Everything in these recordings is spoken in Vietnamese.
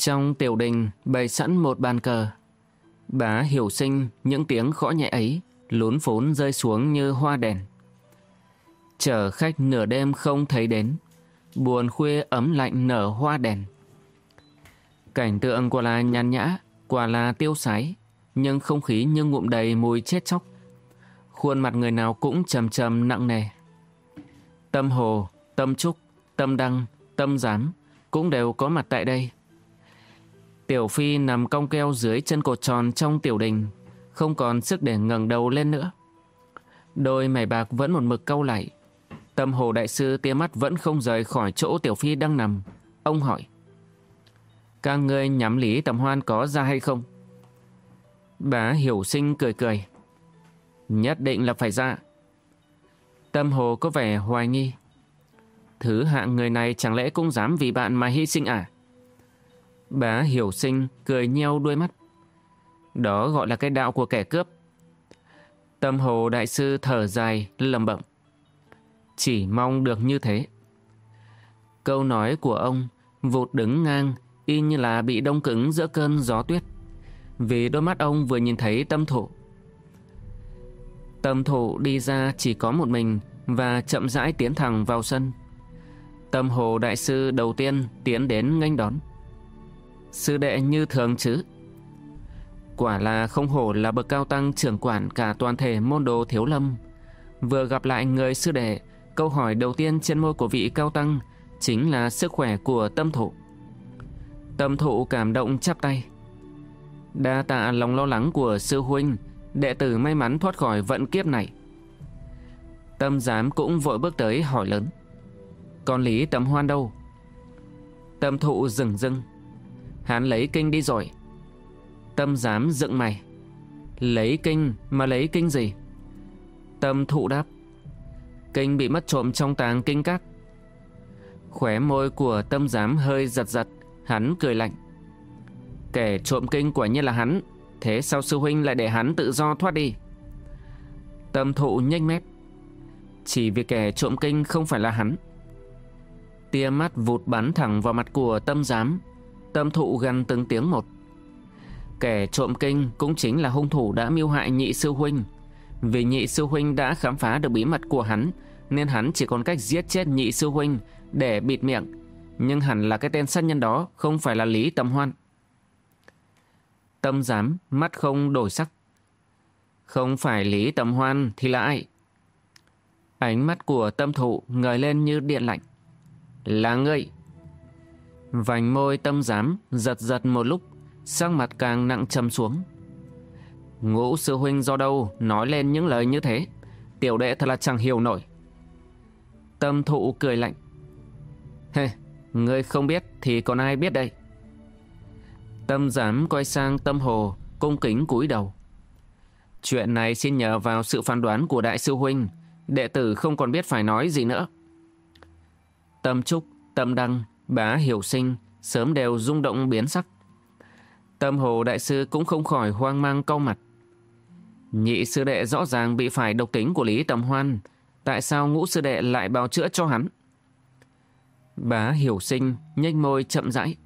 Trong tiểu đình bày sẵn một bàn cờ. Bá hiểu sinh những tiếng khõ nhẹ ấy lún phốn rơi xuống như hoa đèn. Chờ khách nửa đêm không thấy đến, buồn khuya ấm lạnh nở hoa đèn. Cảnh tượng quả là nhàn nhã, quả là tiêu sái, nhưng không khí như ngụm đầy mùi chết chóc. Khuôn mặt người nào cũng trầm trầm nặng nề. Tâm Hồ, Tâm Trúc, Tâm Đăng, Tâm Giám cũng đều có mặt tại đây. Tiểu Phi nằm cong keo dưới chân cột tròn trong tiểu đình, không còn sức để ngẩng đầu lên nữa. Đôi mày bạc vẫn một mực câu lại. Tâm Hồ Đại Sư tia mắt vẫn không rời khỏi chỗ Tiểu Phi đang nằm. Ông hỏi. Các ngươi nhắm lý tầm hoan có ra hay không? Bá hiểu sinh cười cười. Nhất định là phải ra. Tâm hồ có vẻ hoài nghi. Thứ hạng người này chẳng lẽ cũng dám vì bạn mà hy sinh à? Bá hiểu sinh cười nheo đuôi mắt. Đó gọi là cái đạo của kẻ cướp. Tâm hồ đại sư thở dài lầm bẩm. Chỉ mong được như thế. Câu nói của ông vụt đứng ngang, y như là bị đông cứng giữa cơn gió tuyết vì đôi mắt ông vừa nhìn thấy tâm thủ. Tâm thủ đi ra chỉ có một mình và chậm rãi tiến thẳng vào sân. Tâm hồ đại sư đầu tiên tiến đến nghênh đón. Sư đệ như thường chứ? Quả là không hổ là bậc cao tăng trưởng quản cả toàn thể môn đồ thiếu lâm. Vừa gặp lại người sư đệ, câu hỏi đầu tiên trên môi của vị cao tăng chính là sức khỏe của tâm thụ. Tâm thụ cảm động chắp tay. Đa tạ lòng lo lắng của sư huynh, đệ tử may mắn thoát khỏi vận kiếp này. Tâm giám cũng vội bước tới hỏi lớn. con Lý Tầm Hoan đâu? Tâm thụ rừng rưng. Hắn lấy kinh đi rồi. Tâm giám dựng mày. Lấy kinh mà lấy kinh gì? Tâm thụ đáp. Kinh bị mất trộm trong tàng kinh các. Khóe môi của tâm giám hơi giật giật, hắn cười lạnh. Kẻ trộm kinh quả nhiên là hắn Thế sao sư huynh lại để hắn tự do thoát đi Tâm thụ nhếch mép Chỉ vì kẻ trộm kinh không phải là hắn Tia mắt vụt bắn thẳng vào mặt của tâm giám Tâm thụ gần từng tiếng một Kẻ trộm kinh cũng chính là hung thủ đã mưu hại nhị sư huynh Vì nhị sư huynh đã khám phá được bí mật của hắn Nên hắn chỉ còn cách giết chết nhị sư huynh để bịt miệng Nhưng hẳn là cái tên sát nhân đó không phải là Lý Tầm Hoan Tâm giám, mắt không đổi sắc. Không phải Lý Tầm Hoan thì là ai? Ánh mắt của tâm thụ ngời lên như điện lạnh. Là ngươi. Vành môi tâm giám giật giật một lúc, sắc mặt càng nặng trầm xuống. Ngũ sư huynh do đâu nói lên những lời như thế? Tiểu đệ thật là chẳng hiểu nổi. Tâm thụ cười lạnh. Hê, ngươi không biết thì còn ai biết đây? Tâm giám quay sang tâm hồ, cung kính cúi đầu. Chuyện này xin nhờ vào sự phán đoán của đại sư huynh, đệ tử không còn biết phải nói gì nữa. Tâm trúc, tâm đăng, bá hiểu sinh, sớm đều rung động biến sắc. Tâm hồ đại sư cũng không khỏi hoang mang cau mặt. Nhị sư đệ rõ ràng bị phải độc tính của Lý Tầm Hoan, tại sao ngũ sư đệ lại bào chữa cho hắn? Bá hiểu sinh, nhếch môi chậm rãi.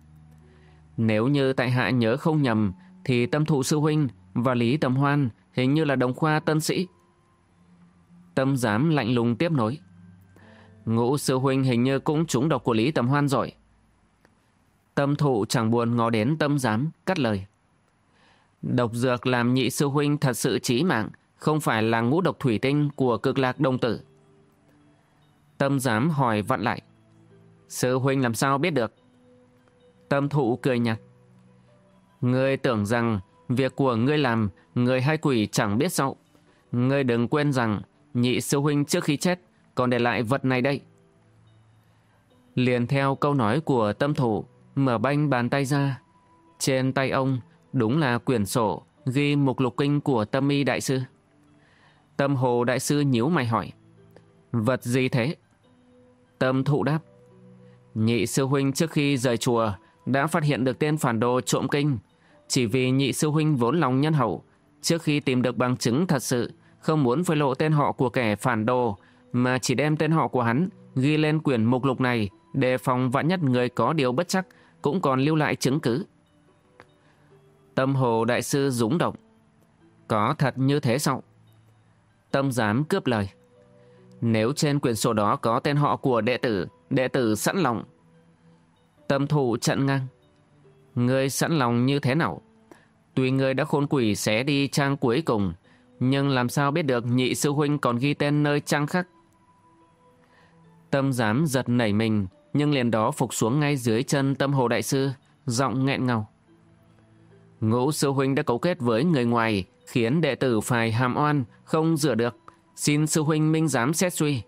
Nếu như tại hạ nhớ không nhầm thì tâm thụ sư huynh và Lý Tầm Hoan hình như là đồng khoa tân sĩ. Tâm giám lạnh lùng tiếp nối. Ngũ sư huynh hình như cũng trúng độc của Lý Tầm Hoan rồi. Tâm thụ chẳng buồn ngó đến tâm giám, cắt lời. Độc dược làm nhị sư huynh thật sự chí mạng, không phải là ngũ độc thủy tinh của cực lạc đồng tử. Tâm giám hỏi vặn lại. Sư huynh làm sao biết được? Tâm thụ cười nhạt. Ngươi tưởng rằng việc của ngươi làm, người hai quỷ chẳng biết sao. Ngươi đừng quên rằng, nhị sư huynh trước khi chết, còn để lại vật này đây. Liền theo câu nói của tâm thủ, mở banh bàn tay ra. Trên tay ông, đúng là quyển sổ, ghi mục lục kinh của tâm y đại sư. Tâm hồ đại sư nhíu mày hỏi, vật gì thế? Tâm thụ đáp, nhị sư huynh trước khi rời chùa, đã phát hiện được tên phản đồ trộm kinh. Chỉ vì nhị sư huynh vốn lòng nhân hậu, trước khi tìm được bằng chứng thật sự, không muốn phơi lộ tên họ của kẻ phản đồ, mà chỉ đem tên họ của hắn ghi lên quyển mục lục này để phòng vạn nhất người có điều bất chắc cũng còn lưu lại chứng cứ. Tâm hồ đại sư dũng động. Có thật như thế sao? Tâm dám cướp lời. Nếu trên quyển sổ đó có tên họ của đệ tử, đệ tử sẵn lòng Tâm thủ trận ngang. Ngươi sẵn lòng như thế nào? Tuy ngươi đã khôn quỷ xé đi trang cuối cùng, nhưng làm sao biết được nhị sư huynh còn ghi tên nơi trang khác? Tâm dám giật nảy mình, nhưng liền đó phục xuống ngay dưới chân tâm hồ đại sư, giọng nghẹn ngào. Ngũ sư huynh đã cấu kết với người ngoài, khiến đệ tử phải hàm oan, không rửa được. Xin sư huynh minh dám xét suy.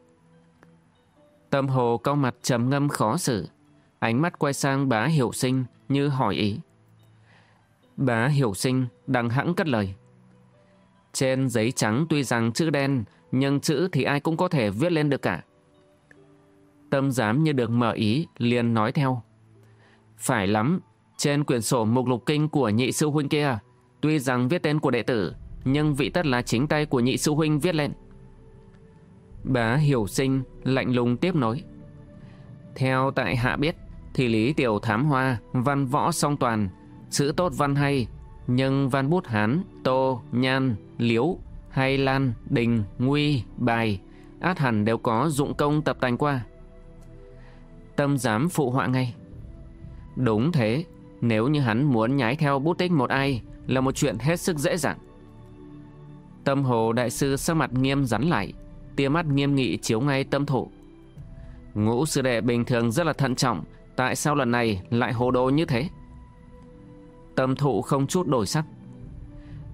Tâm hồ cao mặt trầm ngâm khó xử. Ánh mắt quay sang bá hiểu sinh như hỏi ý. Bá hiểu sinh đằng hãng cất lời. Trên giấy trắng tuy rằng chữ đen, nhưng chữ thì ai cũng có thể viết lên được cả. Tâm giám như được mở ý, liền nói theo. Phải lắm, trên quyển sổ mục lục kinh của nhị sư huynh kia, tuy rằng viết tên của đệ tử, nhưng vị tất là chính tay của nhị sư huynh viết lên. Bá hiểu sinh lạnh lùng tiếp nối. Theo tại hạ biết, thì lý tiểu thám hoa, văn võ song toàn, chữ tốt văn hay, nhưng văn bút hán, tô, nhan, liếu, hay lan, đình, nguy, bài, át hẳn đều có dụng công tập tành qua. Tâm dám phụ họa ngay. Đúng thế, nếu như hắn muốn nhái theo bút tích một ai là một chuyện hết sức dễ dàng. Tâm hồ đại sư sắc mặt nghiêm rắn lại, tia mắt nghiêm nghị chiếu ngay tâm thủ. Ngũ sư đệ bình thường rất là thận trọng, Tại sao lần này lại hồ đồ như thế Tâm thụ không chút đổi sắc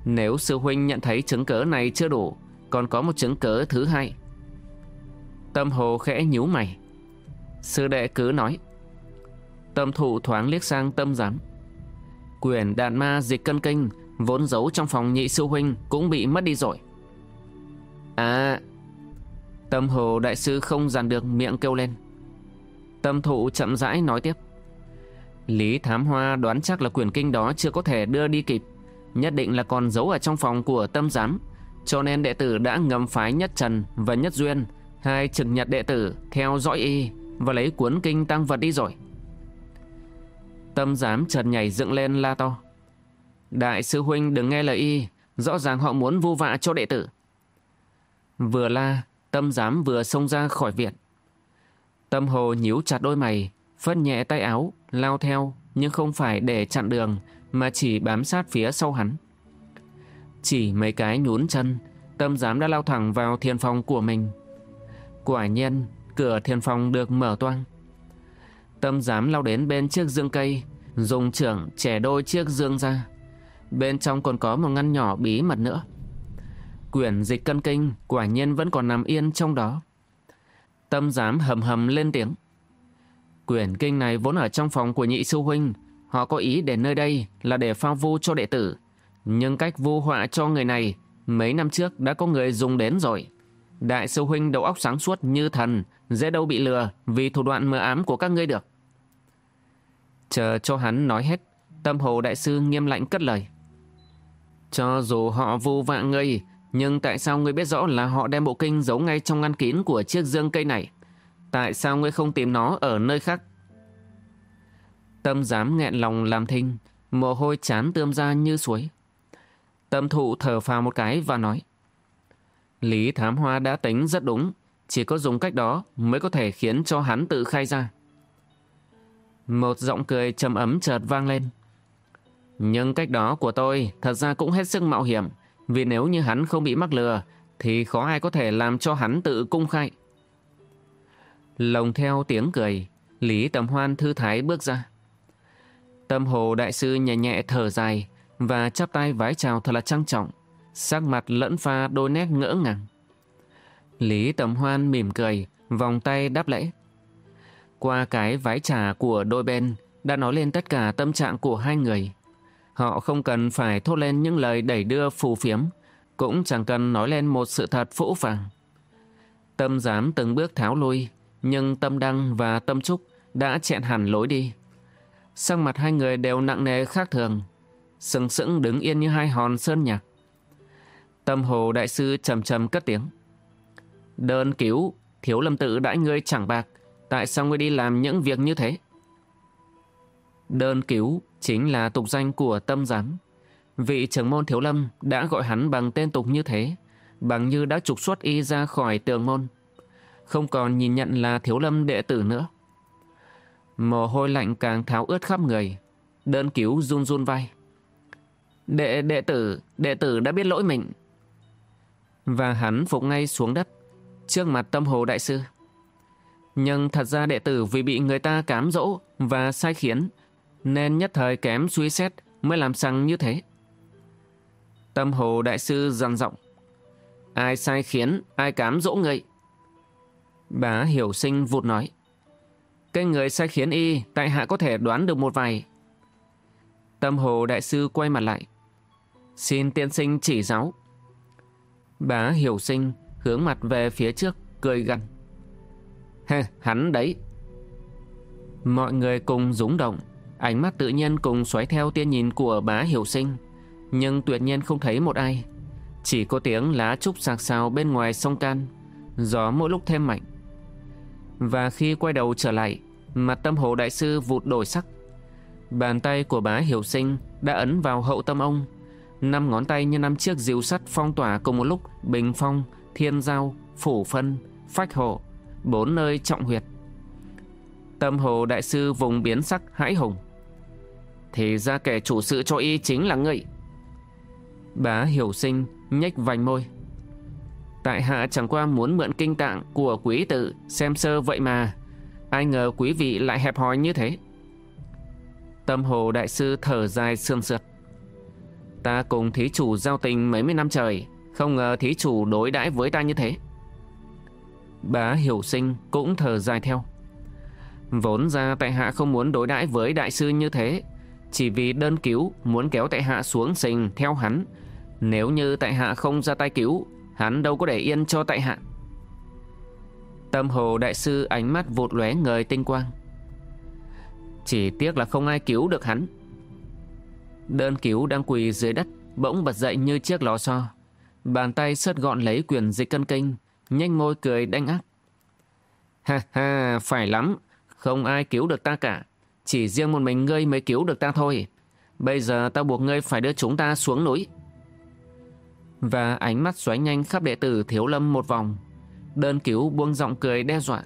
Nếu sư huynh nhận thấy chứng cớ này chưa đủ Còn có một chứng cớ thứ hai Tâm hồ khẽ nhíu mày Sư đệ cứ nói Tâm thụ thoáng liếc sang tâm giám Quyền đàn ma dịch cân kinh Vốn giấu trong phòng nhị sư huynh Cũng bị mất đi rồi À Tâm hồ đại sư không dàn được miệng kêu lên Tâm thụ chậm rãi nói tiếp. Lý Thám Hoa đoán chắc là quyển kinh đó chưa có thể đưa đi kịp. Nhất định là còn giấu ở trong phòng của tâm giám. Cho nên đệ tử đã ngầm phái Nhất Trần và Nhất Duyên, hai trực nhật đệ tử theo dõi y và lấy cuốn kinh tăng vật đi rồi. Tâm giám trần nhảy dựng lên la to. Đại sư huynh đừng nghe lời y, rõ ràng họ muốn vu vạ cho đệ tử. Vừa la, tâm giám vừa xông ra khỏi viện. Tâm hồ nhíu chặt đôi mày, phất nhẹ tay áo, lao theo, nhưng không phải để chặn đường, mà chỉ bám sát phía sau hắn. Chỉ mấy cái nhún chân, tâm giám đã lao thẳng vào thiền phòng của mình. Quả nhiên, cửa thiên phòng được mở toang. Tâm giám lao đến bên chiếc dương cây, dùng trưởng trẻ đôi chiếc dương ra. Bên trong còn có một ngăn nhỏ bí mật nữa. Quyển dịch cân kinh quả nhiên vẫn còn nằm yên trong đó. Tâm giám hầm hầm lên tiếng. Quyển kinh này vốn ở trong phòng của nhị sư huynh. Họ có ý để nơi đây là để phao vu cho đệ tử. Nhưng cách vu họa cho người này mấy năm trước đã có người dùng đến rồi. Đại sư huynh đầu óc sáng suốt như thần, dễ đâu bị lừa vì thủ đoạn mờ ám của các ngươi được. Chờ cho hắn nói hết, tâm hồ đại sư nghiêm lạnh cất lời. Cho dù họ vu vạ ngươi, nhưng tại sao ngươi biết rõ là họ đem bộ kinh giấu ngay trong ngăn kín của chiếc dương cây này? Tại sao ngươi không tìm nó ở nơi khác? Tâm dám nghẹn lòng làm thinh, mồ hôi chán tươm ra như suối. Tâm thụ thở phào một cái và nói. Lý Thám Hoa đã tính rất đúng, chỉ có dùng cách đó mới có thể khiến cho hắn tự khai ra. Một giọng cười trầm ấm chợt vang lên. Nhưng cách đó của tôi thật ra cũng hết sức mạo hiểm. Vì nếu như hắn không bị mắc lừa Thì khó ai có thể làm cho hắn tự cung khai Lồng theo tiếng cười Lý Tầm Hoan thư thái bước ra Tâm hồ đại sư nhẹ nhẹ thở dài và chắp tay vái chào thật là trang trọng, sắc mặt lẫn pha đôi nét ngỡ ngàng. Lý Tầm Hoan mỉm cười, vòng tay đáp lễ. Qua cái vái trà của đôi bên đã nói lên tất cả tâm trạng của hai người. Họ không cần phải thốt lên những lời đẩy đưa phù phiếm, cũng chẳng cần nói lên một sự thật phũ phàng. Tâm dám từng bước tháo lui, nhưng tâm đăng và tâm trúc đã chẹn hẳn lối đi. Sang mặt hai người đều nặng nề khác thường, sừng sững đứng yên như hai hòn sơn nhạc. Tâm hồ đại sư trầm trầm cất tiếng. Đơn cứu, thiếu lâm tự đãi ngươi chẳng bạc, tại sao ngươi đi làm những việc như thế? Đơn cứu chính là tục danh của tâm giám. Vị trưởng môn thiếu lâm đã gọi hắn bằng tên tục như thế, bằng như đã trục xuất y ra khỏi tường môn. Không còn nhìn nhận là thiếu lâm đệ tử nữa. Mồ hôi lạnh càng tháo ướt khắp người. Đơn cứu run run vai. Đệ đệ tử, đệ tử đã biết lỗi mình. Và hắn phục ngay xuống đất, trước mặt tâm hồ đại sư. Nhưng thật ra đệ tử vì bị người ta cám dỗ và sai khiến, nên nhất thời kém suy xét mới làm sang như thế. Tâm hồ đại sư dằn giọng Ai sai khiến, ai cám dỗ người. Bá hiểu sinh vụt nói. Cái người sai khiến y, tại hạ có thể đoán được một vài. Tâm hồ đại sư quay mặt lại. Xin tiên sinh chỉ giáo. Bá hiểu sinh hướng mặt về phía trước, cười gằn. Hê, hắn đấy. Mọi người cùng rúng động, ánh mắt tự nhiên cùng xoáy theo tia nhìn của bá hiểu sinh, nhưng tuyệt nhiên không thấy một ai. Chỉ có tiếng lá trúc sạc sào bên ngoài sông can, gió mỗi lúc thêm mạnh. Và khi quay đầu trở lại, mặt tâm hồ đại sư vụt đổi sắc. Bàn tay của bá hiểu sinh đã ấn vào hậu tâm ông, năm ngón tay như năm chiếc diều sắt phong tỏa cùng một lúc bình phong, thiên giao, phủ phân, phách hộ, bốn nơi trọng huyệt. Tâm hồ đại sư vùng biến sắc hãi hùng. Thì ra kẻ chủ sự cho y chính là ngươi. Bá hiểu sinh nhếch vành môi. Tại hạ chẳng qua muốn mượn kinh tạng của quý tử xem sơ vậy mà. Ai ngờ quý vị lại hẹp hòi như thế. Tâm hồ đại sư thở dài sương sượt. Ta cùng thí chủ giao tình mấy mươi năm trời, không ngờ thí chủ đối đãi với ta như thế. Bá hiểu sinh cũng thở dài theo. Vốn ra tại hạ không muốn đối đãi với đại sư như thế, chỉ vì đơn cứu muốn kéo tại hạ xuống sình theo hắn. Nếu như tại hạ không ra tay cứu, hắn đâu có để yên cho tại hạ. Tâm hồ đại sư ánh mắt vụt lóe ngời tinh quang. Chỉ tiếc là không ai cứu được hắn. Đơn cứu đang quỳ dưới đất, bỗng bật dậy như chiếc lò xo. Bàn tay sớt gọn lấy quyền dịch cân kinh, nhanh môi cười đanh ác. Ha ha, phải lắm, không ai cứu được ta cả. Chỉ riêng một mình ngươi mới cứu được ta thôi. Bây giờ ta buộc ngươi phải đưa chúng ta xuống núi. Và ánh mắt xoáy nhanh khắp đệ tử thiếu lâm một vòng. Đơn cứu buông giọng cười đe dọa.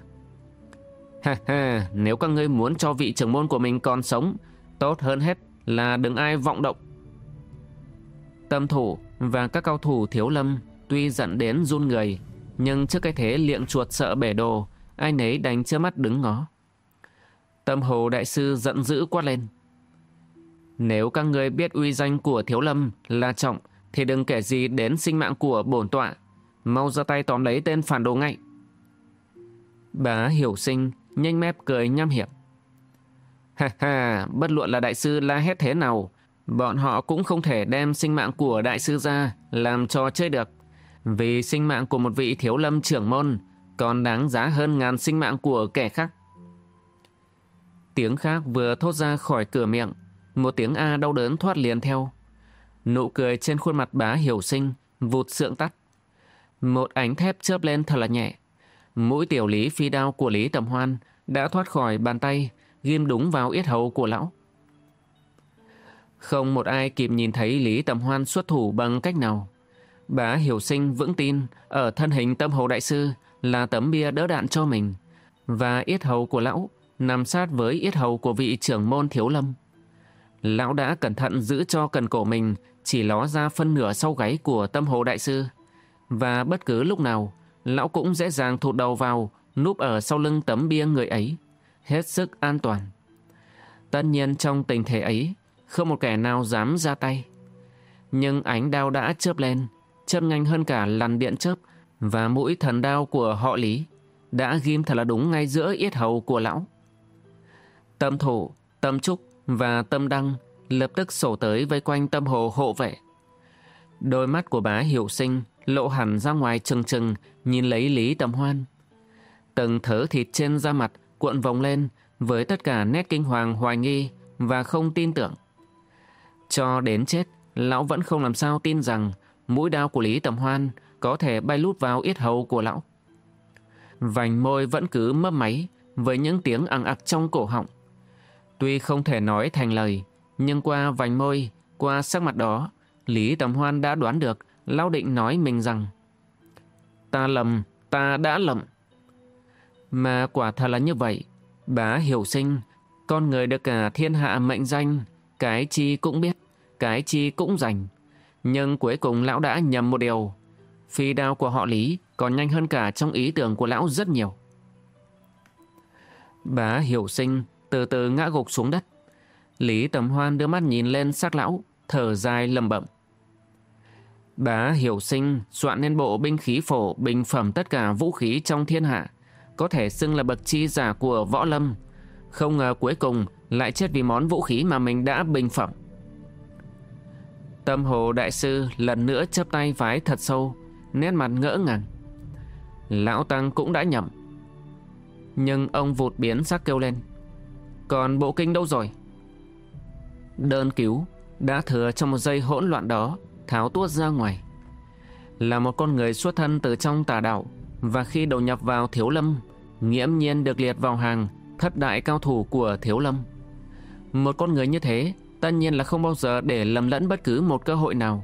Ha ha, nếu các ngươi muốn cho vị trưởng môn của mình còn sống, tốt hơn hết là đừng ai vọng động. Tâm thủ và các cao thủ thiếu lâm tuy giận đến run người, nhưng trước cái thế liệng chuột sợ bể đồ, ai nấy đánh chưa mắt đứng ngó. Tâm hồ đại sư giận dữ quát lên. Nếu các người biết uy danh của thiếu lâm là trọng, thì đừng kể gì đến sinh mạng của bổn tọa. Mau ra tay tóm lấy tên phản đồ ngay. Bá hiểu sinh, nhanh mép cười nham hiểm. Ha ha, bất luận là đại sư la hét thế nào, bọn họ cũng không thể đem sinh mạng của đại sư ra làm trò chơi được. Vì sinh mạng của một vị thiếu lâm trưởng môn còn đáng giá hơn ngàn sinh mạng của kẻ khác. Tiếng khác vừa thốt ra khỏi cửa miệng, một tiếng A đau đớn thoát liền theo. Nụ cười trên khuôn mặt bá hiểu sinh, vụt sượng tắt. Một ánh thép chớp lên thật là nhẹ. Mũi tiểu lý phi đao của Lý Tầm Hoan đã thoát khỏi bàn tay, ghim đúng vào yết hầu của lão. Không một ai kịp nhìn thấy Lý Tầm Hoan xuất thủ bằng cách nào. Bá hiểu sinh vững tin ở thân hình tâm hầu đại sư là tấm bia đỡ đạn cho mình. Và yết hầu của lão nằm sát với yết hầu của vị trưởng môn thiếu lâm. Lão đã cẩn thận giữ cho cần cổ mình chỉ ló ra phân nửa sau gáy của tâm hồ đại sư. Và bất cứ lúc nào, lão cũng dễ dàng thụt đầu vào, núp ở sau lưng tấm bia người ấy, hết sức an toàn. Tất nhiên trong tình thế ấy, không một kẻ nào dám ra tay. nhưng ánh đao đã chớp lên, chớp nhanh hơn cả lằn điện chớp và mũi thần đao của họ Lý đã ghim thật là đúng ngay giữa yết hầu của lão. Tâm thủ, tâm trúc và tâm đăng lập tức sổ tới vây quanh tâm hồ hộ vệ. Đôi mắt của bá hiểu sinh lộ hẳn ra ngoài trừng trừng nhìn lấy Lý Tầm Hoan. Từng thớ thịt trên da mặt cuộn vòng lên với tất cả nét kinh hoàng hoài nghi và không tin tưởng. Cho đến chết, lão vẫn không làm sao tin rằng mũi đao của Lý Tầm Hoan có thể bay lút vào yết hầu của lão. Vành môi vẫn cứ mấp máy với những tiếng ằng ặc trong cổ họng. Tuy không thể nói thành lời, nhưng qua vành môi, qua sắc mặt đó, Lý Tầm Hoan đã đoán được lão định nói mình rằng Ta lầm, ta đã lầm. Mà quả thật là như vậy. Bá hiểu sinh, con người được cả thiên hạ mệnh danh, cái chi cũng biết, cái chi cũng rành. Nhưng cuối cùng lão đã nhầm một điều. Phi đao của họ Lý còn nhanh hơn cả trong ý tưởng của lão rất nhiều. Bá hiểu sinh từ từ ngã gục xuống đất. Lý Tầm Hoan đưa mắt nhìn lên xác lão, thở dài lầm bẩm. Bá hiểu sinh soạn nên bộ binh khí phổ bình phẩm tất cả vũ khí trong thiên hạ, có thể xưng là bậc chi giả của võ lâm. Không ngờ cuối cùng lại chết vì món vũ khí mà mình đã bình phẩm. Tâm hồ đại sư lần nữa chắp tay vái thật sâu, nét mặt ngỡ ngàng. Lão Tăng cũng đã nhầm. Nhưng ông vụt biến sắc kêu lên. Còn bộ kinh đâu rồi? Đơn cứu đã thừa trong một giây hỗn loạn đó tháo tuốt ra ngoài. Là một con người xuất thân từ trong tà đạo và khi đầu nhập vào Thiếu Lâm, nghiễm nhiên được liệt vào hàng thất đại cao thủ của Thiếu Lâm. Một con người như thế tất nhiên là không bao giờ để lầm lẫn bất cứ một cơ hội nào.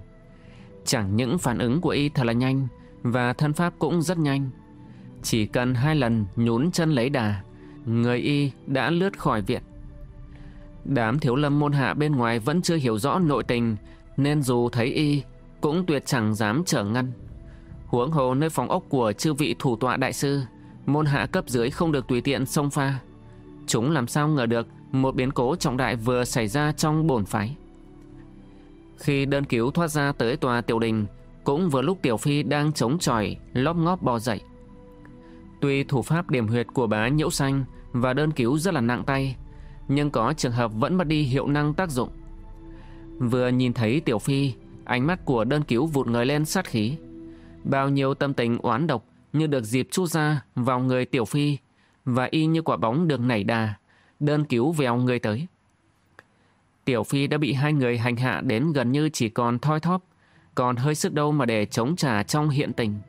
Chẳng những phản ứng của y thật là nhanh và thân pháp cũng rất nhanh. Chỉ cần hai lần nhún chân lấy đà, người y đã lướt khỏi viện. Đám thiếu lâm môn hạ bên ngoài vẫn chưa hiểu rõ nội tình nên dù thấy y cũng tuyệt chẳng dám trở ngăn. Huống hồ nơi phòng ốc của chư vị thủ tọa đại sư, môn hạ cấp dưới không được tùy tiện xông pha. Chúng làm sao ngờ được một biến cố trọng đại vừa xảy ra trong bổn phái. Khi đơn cứu thoát ra tới tòa tiểu đình, cũng vừa lúc tiểu phi đang chống chọi, lóp ngóp bò dậy. Tuy thủ pháp điểm huyệt của bá nhiễu xanh và đơn cứu rất là nặng tay, nhưng có trường hợp vẫn mất đi hiệu năng tác dụng. Vừa nhìn thấy Tiểu Phi, ánh mắt của đơn cứu vụt người lên sát khí. Bao nhiêu tâm tình oán độc như được dịp chút ra vào người Tiểu Phi và y như quả bóng được nảy đà, đơn cứu vèo người tới. Tiểu Phi đã bị hai người hành hạ đến gần như chỉ còn thoi thóp, còn hơi sức đâu mà để chống trả trong hiện tình.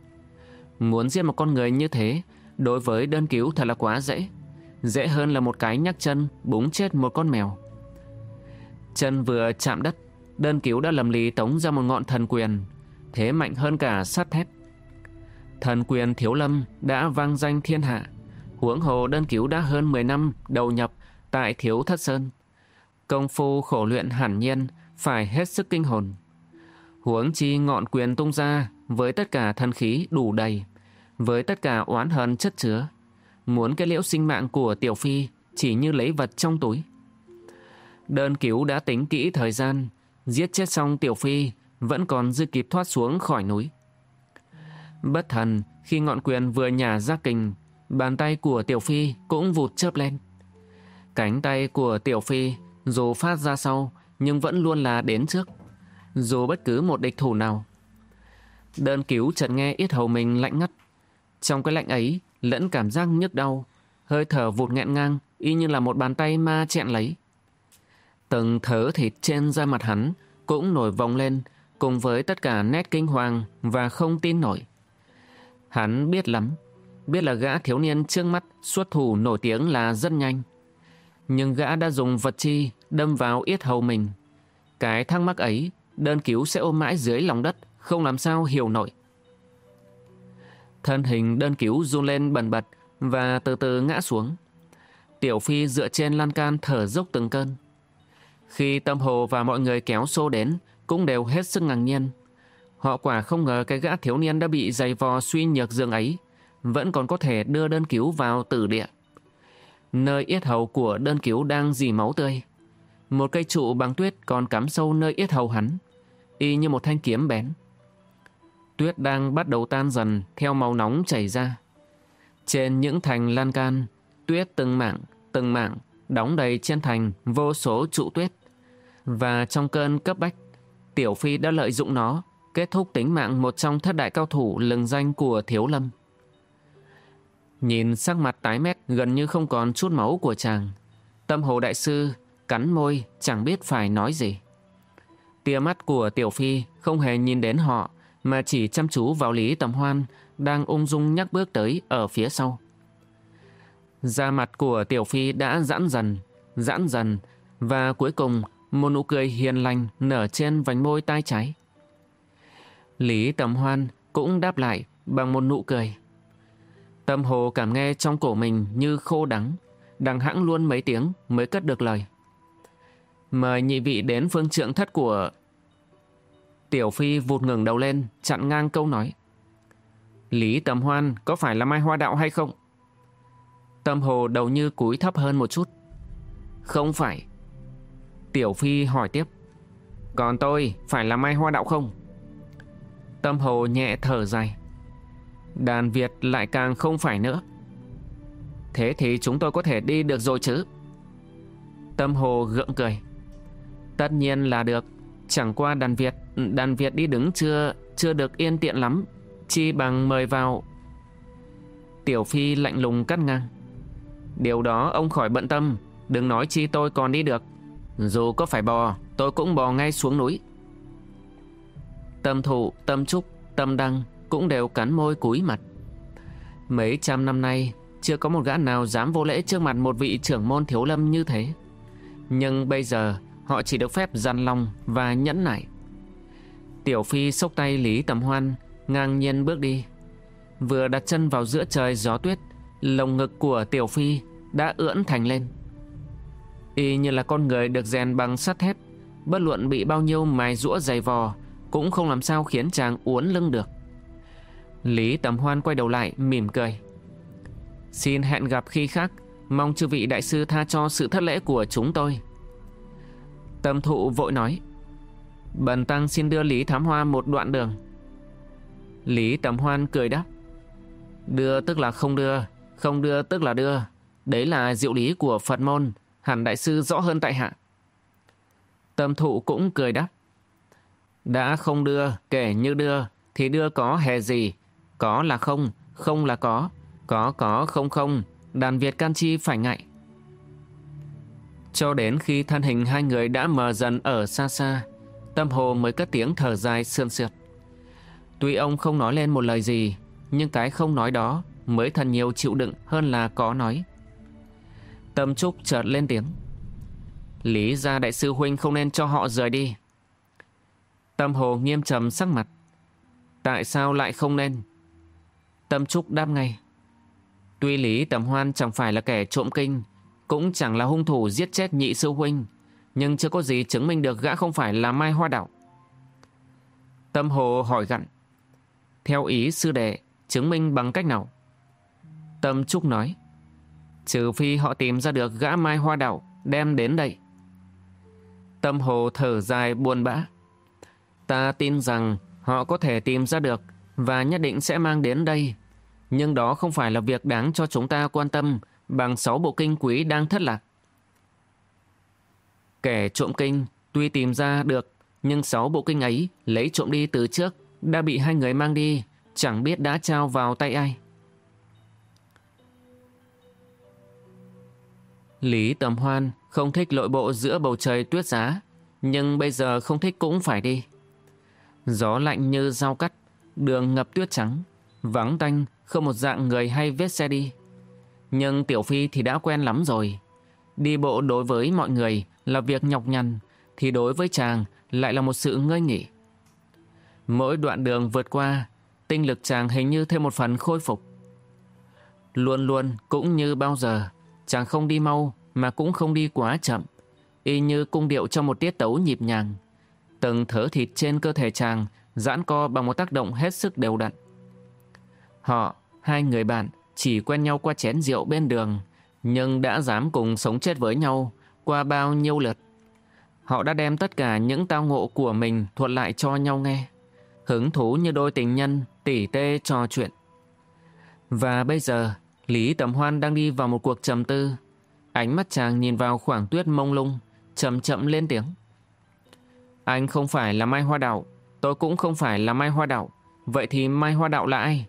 Muốn giết một con người như thế, đối với đơn cứu thật là quá dễ. Dễ hơn là một cái nhắc chân búng chết một con mèo. Chân vừa chạm đất, đơn cứu đã lầm lì tống ra một ngọn thần quyền, thế mạnh hơn cả sắt thép. Thần quyền thiếu lâm đã vang danh thiên hạ, huống hồ đơn cứu đã hơn 10 năm đầu nhập tại thiếu thất sơn. Công phu khổ luyện hẳn nhiên phải hết sức kinh hồn. Huống chi ngọn quyền tung ra với tất cả thần khí đủ đầy, với tất cả oán hờn chất chứa. Muốn cái liễu sinh mạng của Tiểu Phi chỉ như lấy vật trong túi. Đơn cứu đã tính kỹ thời gian, giết chết xong Tiểu Phi, vẫn còn dư kịp thoát xuống khỏi núi. Bất thần, khi ngọn quyền vừa nhả ra kình, bàn tay của Tiểu Phi cũng vụt chớp lên. Cánh tay của Tiểu Phi dù phát ra sau, nhưng vẫn luôn là đến trước, dù bất cứ một địch thủ nào. Đơn cứu chợt nghe ít hầu mình lạnh ngắt. Trong cái lạnh ấy, lẫn cảm giác nhức đau, hơi thở vụt nghẹn ngang, y như là một bàn tay ma chẹn lấy. Từng thớ thịt trên da mặt hắn cũng nổi vòng lên cùng với tất cả nét kinh hoàng và không tin nổi. Hắn biết lắm, biết là gã thiếu niên trước mắt xuất thủ nổi tiếng là rất nhanh. Nhưng gã đã dùng vật chi đâm vào yết hầu mình. Cái thắc mắc ấy, đơn cứu sẽ ôm mãi dưới lòng đất, không làm sao hiểu nổi. Thân hình đơn cứu run lên bần bật và từ từ ngã xuống. Tiểu Phi dựa trên lan can thở dốc từng cơn. Khi Tâm Hồ và mọi người kéo xô đến, cũng đều hết sức ngạc nhiên. Họ quả không ngờ cái gã thiếu niên đã bị giày vò suy nhược dương ấy, vẫn còn có thể đưa đơn cứu vào tử địa. Nơi yết hầu của đơn cứu đang dì máu tươi. Một cây trụ bằng tuyết còn cắm sâu nơi yết hầu hắn. y như một thanh kiếm bén. Tuyết đang bắt đầu tan dần theo màu nóng chảy ra. Trên những thành lan can, tuyết từng mảng, từng mảng, đóng đầy trên thành vô số trụ tuyết. Và trong cơn cấp bách, Tiểu Phi đã lợi dụng nó, kết thúc tính mạng một trong thất đại cao thủ lừng danh của Thiếu Lâm. Nhìn sắc mặt tái mét gần như không còn chút máu của chàng, tâm hồ đại sư cắn môi chẳng biết phải nói gì. Tia mắt của Tiểu Phi không hề nhìn đến họ mà chỉ chăm chú vào Lý Tầm Hoan đang ung dung nhắc bước tới ở phía sau. Da mặt của Tiểu Phi đã giãn dần, giãn dần và cuối cùng một nụ cười hiền lành nở trên vành môi tai trái. Lý Tầm Hoan cũng đáp lại bằng một nụ cười. Tâm hồ cảm nghe trong cổ mình như khô đắng, đằng hãng luôn mấy tiếng mới cất được lời. Mời nhị vị đến phương trượng thất của... Tiểu Phi vụt ngừng đầu lên, chặn ngang câu nói. Lý Tầm Hoan có phải là Mai Hoa Đạo hay không? Tâm Hồ đầu như cúi thấp hơn một chút. Không phải. Tiểu Phi hỏi tiếp. Còn tôi phải là Mai Hoa Đạo không? Tâm Hồ nhẹ thở dài. Đàn Việt lại càng không phải nữa. Thế thì chúng tôi có thể đi được rồi chứ? Tâm Hồ gượng cười. Tất nhiên là được. Chẳng qua đàn Việt, đàn Việt đi đứng chưa chưa được yên tiện lắm. Chi bằng mời vào. Tiểu Phi lạnh lùng cắt ngang. Điều đó ông khỏi bận tâm, đừng nói chi tôi còn đi được. Dù có phải bò, tôi cũng bò ngay xuống núi. Tâm thụ, tâm trúc, tâm đăng cũng đều cắn môi cúi mặt. Mấy trăm năm nay, chưa có một gã nào dám vô lễ trước mặt một vị trưởng môn thiếu lâm như thế. Nhưng bây giờ, họ chỉ được phép gian lòng và nhẫn nại. Tiểu Phi xốc tay Lý Tầm Hoan, ngang nhiên bước đi. Vừa đặt chân vào giữa trời gió tuyết, lồng ngực của Tiểu Phi đã ưỡn thành lên. Y như là con người được rèn bằng sắt thép, bất luận bị bao nhiêu mài rũa dày vò, cũng không làm sao khiến chàng uốn lưng được. Lý Tầm Hoan quay đầu lại mỉm cười. Xin hẹn gặp khi khác, mong chư vị đại sư tha cho sự thất lễ của chúng tôi. Tâm thụ vội nói. Bần tăng xin đưa Lý Thám Hoa một đoạn đường. Lý Tầm Hoan cười đáp. Đưa tức là không đưa, không đưa tức là đưa. Đấy là diệu lý của Phật môn, hẳn đại sư rõ hơn tại hạ. Tâm thụ cũng cười đáp. Đã không đưa, kể như đưa, thì đưa có hề gì. Có là không, không là có. Có có không không, đàn Việt can chi phải ngại. Cho đến khi thân hình hai người đã mờ dần ở xa xa, tâm hồ mới cất tiếng thở dài sườn sượt. Tuy ông không nói lên một lời gì, nhưng cái không nói đó mới thần nhiều chịu đựng hơn là có nói. Tâm Trúc chợt lên tiếng. Lý ra đại sư huynh không nên cho họ rời đi. Tâm Hồ nghiêm trầm sắc mặt. Tại sao lại không nên? Tâm Trúc đáp ngay. Tuy Lý Tầm Hoan chẳng phải là kẻ trộm kinh, cũng chẳng là hung thủ giết chết nhị sư huynh, nhưng chưa có gì chứng minh được gã không phải là Mai Hoa Đạo. Tâm Hồ hỏi gặn. Theo ý sư đệ, chứng minh bằng cách nào? Tâm Trúc nói. Trừ phi họ tìm ra được gã Mai Hoa đảo, đem đến đây. Tâm Hồ thở dài buồn bã. Ta tin rằng họ có thể tìm ra được và nhất định sẽ mang đến đây. Nhưng đó không phải là việc đáng cho chúng ta quan tâm bằng sáu bộ kinh quý đang thất lạc. Kẻ trộm kinh tuy tìm ra được, nhưng sáu bộ kinh ấy lấy trộm đi từ trước, đã bị hai người mang đi, chẳng biết đã trao vào tay ai. Lý Tầm Hoan không thích lội bộ giữa bầu trời tuyết giá nhưng bây giờ không thích cũng phải đi. Gió lạnh như dao cắt, đường ngập tuyết trắng, vắng tanh, không một dạng người hay vết xe đi. Nhưng Tiểu Phi thì đã quen lắm rồi. Đi bộ đối với mọi người là việc nhọc nhằn, thì đối với chàng lại là một sự ngơi nghỉ. Mỗi đoạn đường vượt qua, tinh lực chàng hình như thêm một phần khôi phục. Luôn luôn cũng như bao giờ, chàng không đi mau mà cũng không đi quá chậm, y như cung điệu trong một tiết tấu nhịp nhàng. Từng thớ thịt trên cơ thể chàng giãn co bằng một tác động hết sức đều đặn. Họ, hai người bạn, chỉ quen nhau qua chén rượu bên đường, nhưng đã dám cùng sống chết với nhau qua bao nhiêu lượt. Họ đã đem tất cả những tao ngộ của mình thuật lại cho nhau nghe. Hứng thú như đôi tình nhân, tỉ tê trò chuyện. Và bây giờ, Lý Tầm Hoan đang đi vào một cuộc trầm tư. Ánh mắt chàng nhìn vào khoảng tuyết mông lung, chậm chậm lên tiếng. Anh không phải là Mai Hoa Đạo, tôi cũng không phải là Mai Hoa Đạo. Vậy thì Mai Hoa Đạo là ai?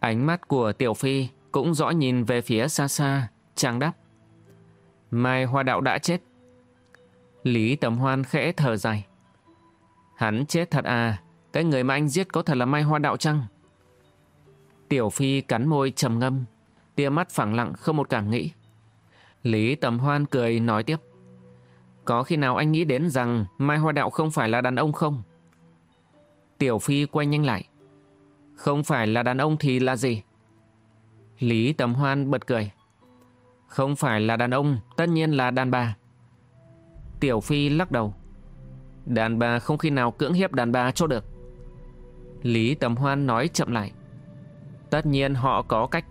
Ánh mắt của Tiểu Phi cũng rõ nhìn về phía xa xa, chàng đáp. Mai Hoa Đạo đã chết. Lý Tầm Hoan khẽ thở dài. Hắn chết thật à, cái người mà anh giết có thật là Mai Hoa Đạo chăng? Tiểu Phi cắn môi trầm ngâm, tia mắt phẳng lặng không một cảm nghĩ. Lý Tầm Hoan cười nói tiếp. Có khi nào anh nghĩ đến rằng Mai Hoa Đạo không phải là đàn ông không? Tiểu Phi quay nhanh lại. Không phải là đàn ông thì là gì? Lý Tầm Hoan bật cười. Không phải là đàn ông, tất nhiên là đàn bà. Tiểu Phi lắc đầu. Đàn bà không khi nào cưỡng hiếp đàn bà cho được. Lý Tầm Hoan nói chậm lại. Tất nhiên họ có cách.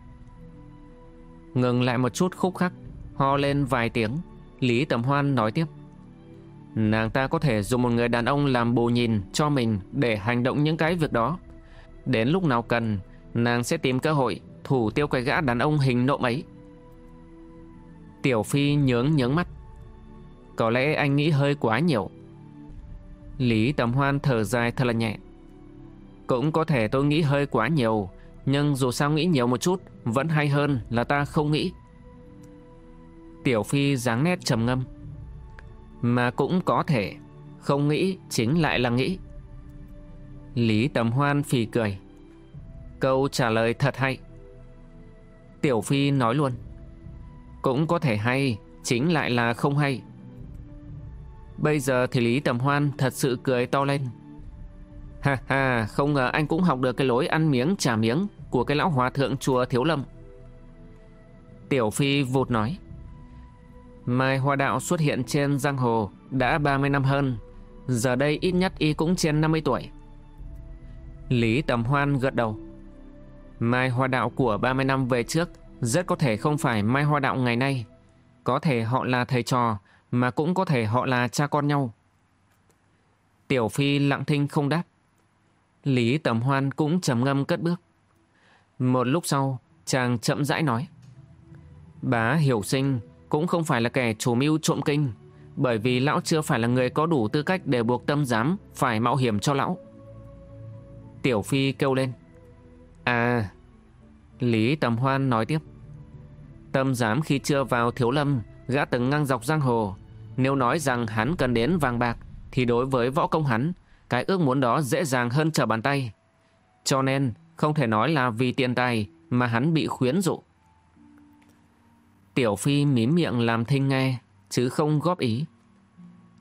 Ngừng lại một chút khúc khắc, ho lên vài tiếng, Lý Tầm Hoan nói tiếp. Nàng ta có thể dùng một người đàn ông làm bù nhìn cho mình để hành động những cái việc đó. Đến lúc nào cần, nàng sẽ tìm cơ hội thủ tiêu cái gã đàn ông hình nộm ấy. Tiểu Phi nhướng nhướng mắt. Có lẽ anh nghĩ hơi quá nhiều. Lý Tầm Hoan thở dài thật là nhẹ. Cũng có thể tôi nghĩ hơi quá nhiều, nhưng dù sao nghĩ nhiều một chút, vẫn hay hơn là ta không nghĩ. Tiểu Phi dáng nét trầm ngâm. Mà cũng có thể, không nghĩ chính lại là nghĩ. Lý Tầm Hoan phì cười. Câu trả lời thật hay. Tiểu Phi nói luôn. Cũng có thể hay, chính lại là không hay. Bây giờ thì Lý Tầm Hoan thật sự cười to lên. Ha ha, không ngờ anh cũng học được cái lối ăn miếng trả miếng của cái lão hòa thượng chùa Thiếu Lâm. Tiểu Phi vụt nói. Mai Hoa Đạo xuất hiện trên giang hồ đã 30 năm hơn, giờ đây ít nhất y cũng trên 50 tuổi. Lý Tầm Hoan gật đầu. Mai Hoa Đạo của 30 năm về trước rất có thể không phải Mai Hoa Đạo ngày nay. Có thể họ là thầy trò, mà cũng có thể họ là cha con nhau. Tiểu Phi lặng thinh không đáp. Lý Tầm Hoan cũng trầm ngâm cất bước. Một lúc sau, chàng chậm rãi nói. Bá hiểu sinh cũng không phải là kẻ chủ mưu trộm kinh, bởi vì lão chưa phải là người có đủ tư cách để buộc tâm giám phải mạo hiểm cho lão. Tiểu Phi kêu lên. À, Lý Tầm Hoan nói tiếp. Tâm giám khi chưa vào thiếu lâm, gã từng ngang dọc giang hồ. Nếu nói rằng hắn cần đến vàng bạc, thì đối với võ công hắn, cái ước muốn đó dễ dàng hơn trở bàn tay. Cho nên, không thể nói là vì tiền tài mà hắn bị khuyến dụ. Tiểu Phi mím miệng làm thinh nghe, chứ không góp ý.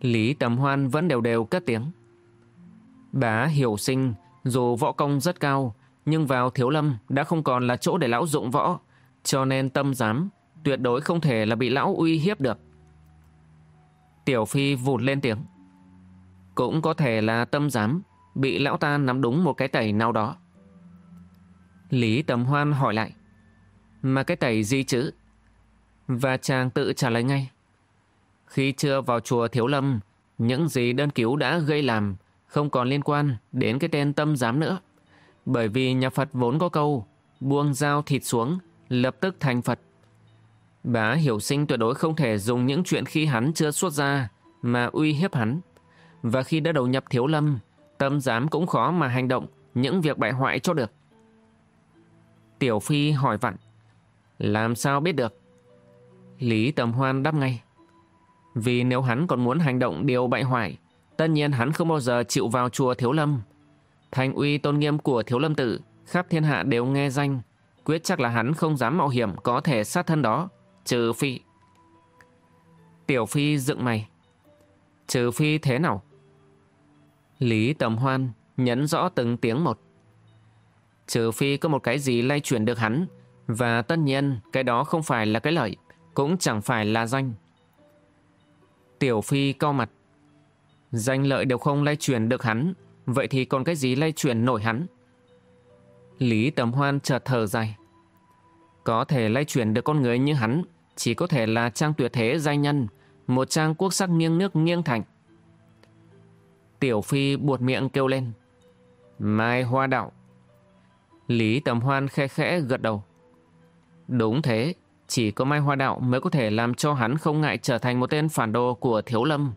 Lý Tầm Hoan vẫn đều đều cất tiếng. Bá hiểu sinh, dù võ công rất cao, nhưng vào thiếu lâm đã không còn là chỗ để lão dụng võ, cho nên tâm giám tuyệt đối không thể là bị lão uy hiếp được. Tiểu Phi vụt lên tiếng. Cũng có thể là tâm giám bị lão ta nắm đúng một cái tẩy nào đó. Lý Tầm Hoan hỏi lại. Mà cái tẩy gì chứ? Và chàng tự trả lời ngay. Khi chưa vào chùa Thiếu Lâm, những gì đơn cứu đã gây làm không còn liên quan đến cái tên tâm giám nữa. Bởi vì nhà Phật vốn có câu buông dao thịt xuống, lập tức thành Phật. Bá hiểu sinh tuyệt đối không thể dùng những chuyện khi hắn chưa xuất ra mà uy hiếp hắn. Và khi đã đầu nhập thiếu lâm, tâm giám cũng khó mà hành động những việc bại hoại cho được. Tiểu Phi hỏi vặn. Làm sao biết được? Lý Tầm Hoan đáp ngay. Vì nếu hắn còn muốn hành động điều bại hoại, tất nhiên hắn không bao giờ chịu vào chùa Thiếu Lâm. Thành uy tôn nghiêm của Thiếu Lâm Tử, khắp thiên hạ đều nghe danh, quyết chắc là hắn không dám mạo hiểm có thể sát thân đó, trừ phi. Tiểu Phi dựng mày. Trừ phi thế nào? Lý Tầm Hoan nhấn rõ từng tiếng một. Trừ phi có một cái gì lay chuyển được hắn, và tất nhiên cái đó không phải là cái lợi, cũng chẳng phải là danh. Tiểu Phi cau mặt. Danh lợi đều không lay chuyển được hắn, vậy thì còn cái gì lay chuyển nổi hắn? Lý Tầm Hoan chợt thở dài. Có thể lay chuyển được con người như hắn, chỉ có thể là trang tuyệt thế danh nhân, một trang quốc sắc nghiêng nước nghiêng thành. Tiểu Phi buột miệng kêu lên. Mai Hoa Đạo. Lý Tầm Hoan khe khẽ gật đầu. Đúng thế, chỉ có Mai Hoa Đạo mới có thể làm cho hắn không ngại trở thành một tên phản đồ của Thiếu Lâm,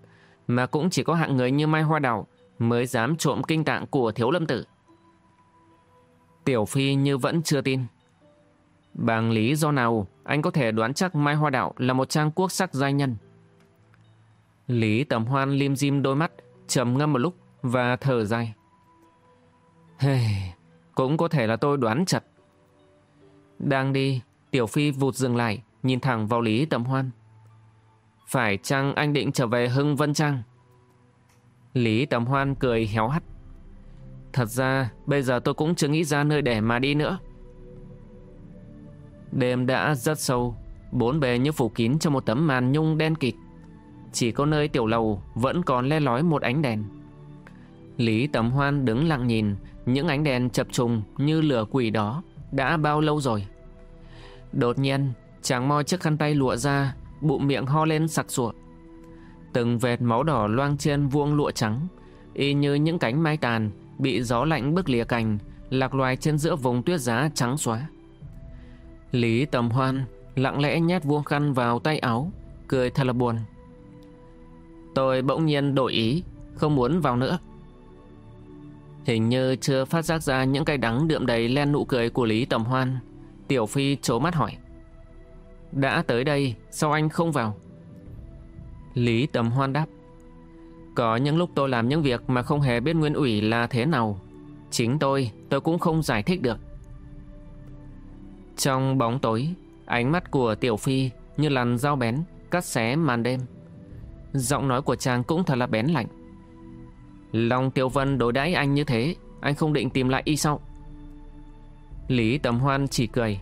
mà cũng chỉ có hạng người như Mai Hoa Đạo mới dám trộm kinh tạng của Thiếu Lâm Tử. Tiểu Phi như vẫn chưa tin. Bằng lý do nào anh có thể đoán chắc Mai Hoa Đạo là một trang quốc sắc giai nhân? Lý Tầm Hoan lim dim đôi mắt, trầm ngâm một lúc và thở dài. Hey, cũng có thể là tôi đoán chặt. Đang đi, Tiểu Phi vụt dừng lại, nhìn thẳng vào Lý Tầm Hoan. Phải chăng anh định trở về Hưng Vân Trang? Lý Tầm Hoan cười héo hắt. Thật ra, bây giờ tôi cũng chưa nghĩ ra nơi để mà đi nữa. Đêm đã rất sâu, bốn bề như phủ kín trong một tấm màn nhung đen kịt. Chỉ có nơi tiểu lầu vẫn còn le lói một ánh đèn. Lý Tầm Hoan đứng lặng nhìn những ánh đèn chập trùng như lửa quỷ đó đã bao lâu rồi. Đột nhiên, chàng moi chiếc khăn tay lụa ra, bụng miệng ho lên sặc sụa. Từng vệt máu đỏ loang trên vuông lụa trắng, y như những cánh mai tàn bị gió lạnh bức lìa cành, lạc loài trên giữa vùng tuyết giá trắng xóa. Lý Tầm Hoan lặng lẽ nhét vuông khăn vào tay áo, cười thật là buồn. Tôi bỗng nhiên đổi ý, không muốn vào nữa. Hình như chưa phát giác ra những cay đắng đượm đầy len nụ cười của Lý Tầm Hoan. Tiểu Phi chố mắt hỏi. Đã tới đây, sao anh không vào? Lý Tầm Hoan đáp. Có những lúc tôi làm những việc mà không hề biết nguyên ủy là thế nào. Chính tôi, tôi cũng không giải thích được. Trong bóng tối, ánh mắt của Tiểu Phi như làn dao bén, cắt xé màn đêm. Giọng nói của chàng cũng thật là bén lạnh. Long Tiểu Vân đối đãi anh như thế, anh không định tìm lại y sao? Lý Tầm Hoan chỉ cười.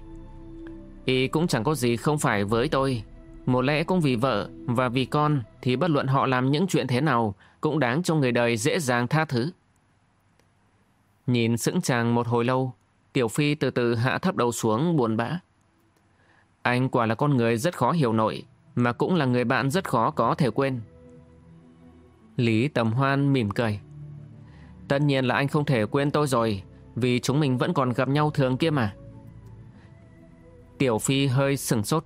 Y cũng chẳng có gì không phải với tôi. Một lẽ cũng vì vợ và vì con thì bất luận họ làm những chuyện thế nào cũng đáng cho người đời dễ dàng tha thứ. Nhìn sững chàng một hồi lâu, Tiểu Phi từ từ hạ thấp đầu xuống buồn bã. Anh quả là con người rất khó hiểu nổi, mà cũng là người bạn rất khó có thể quên. Lý Tầm Hoan mỉm cười. Tất nhiên là anh không thể quên tôi rồi, vì chúng mình vẫn còn gặp nhau thường kia mà. Tiểu Phi hơi sừng sốt.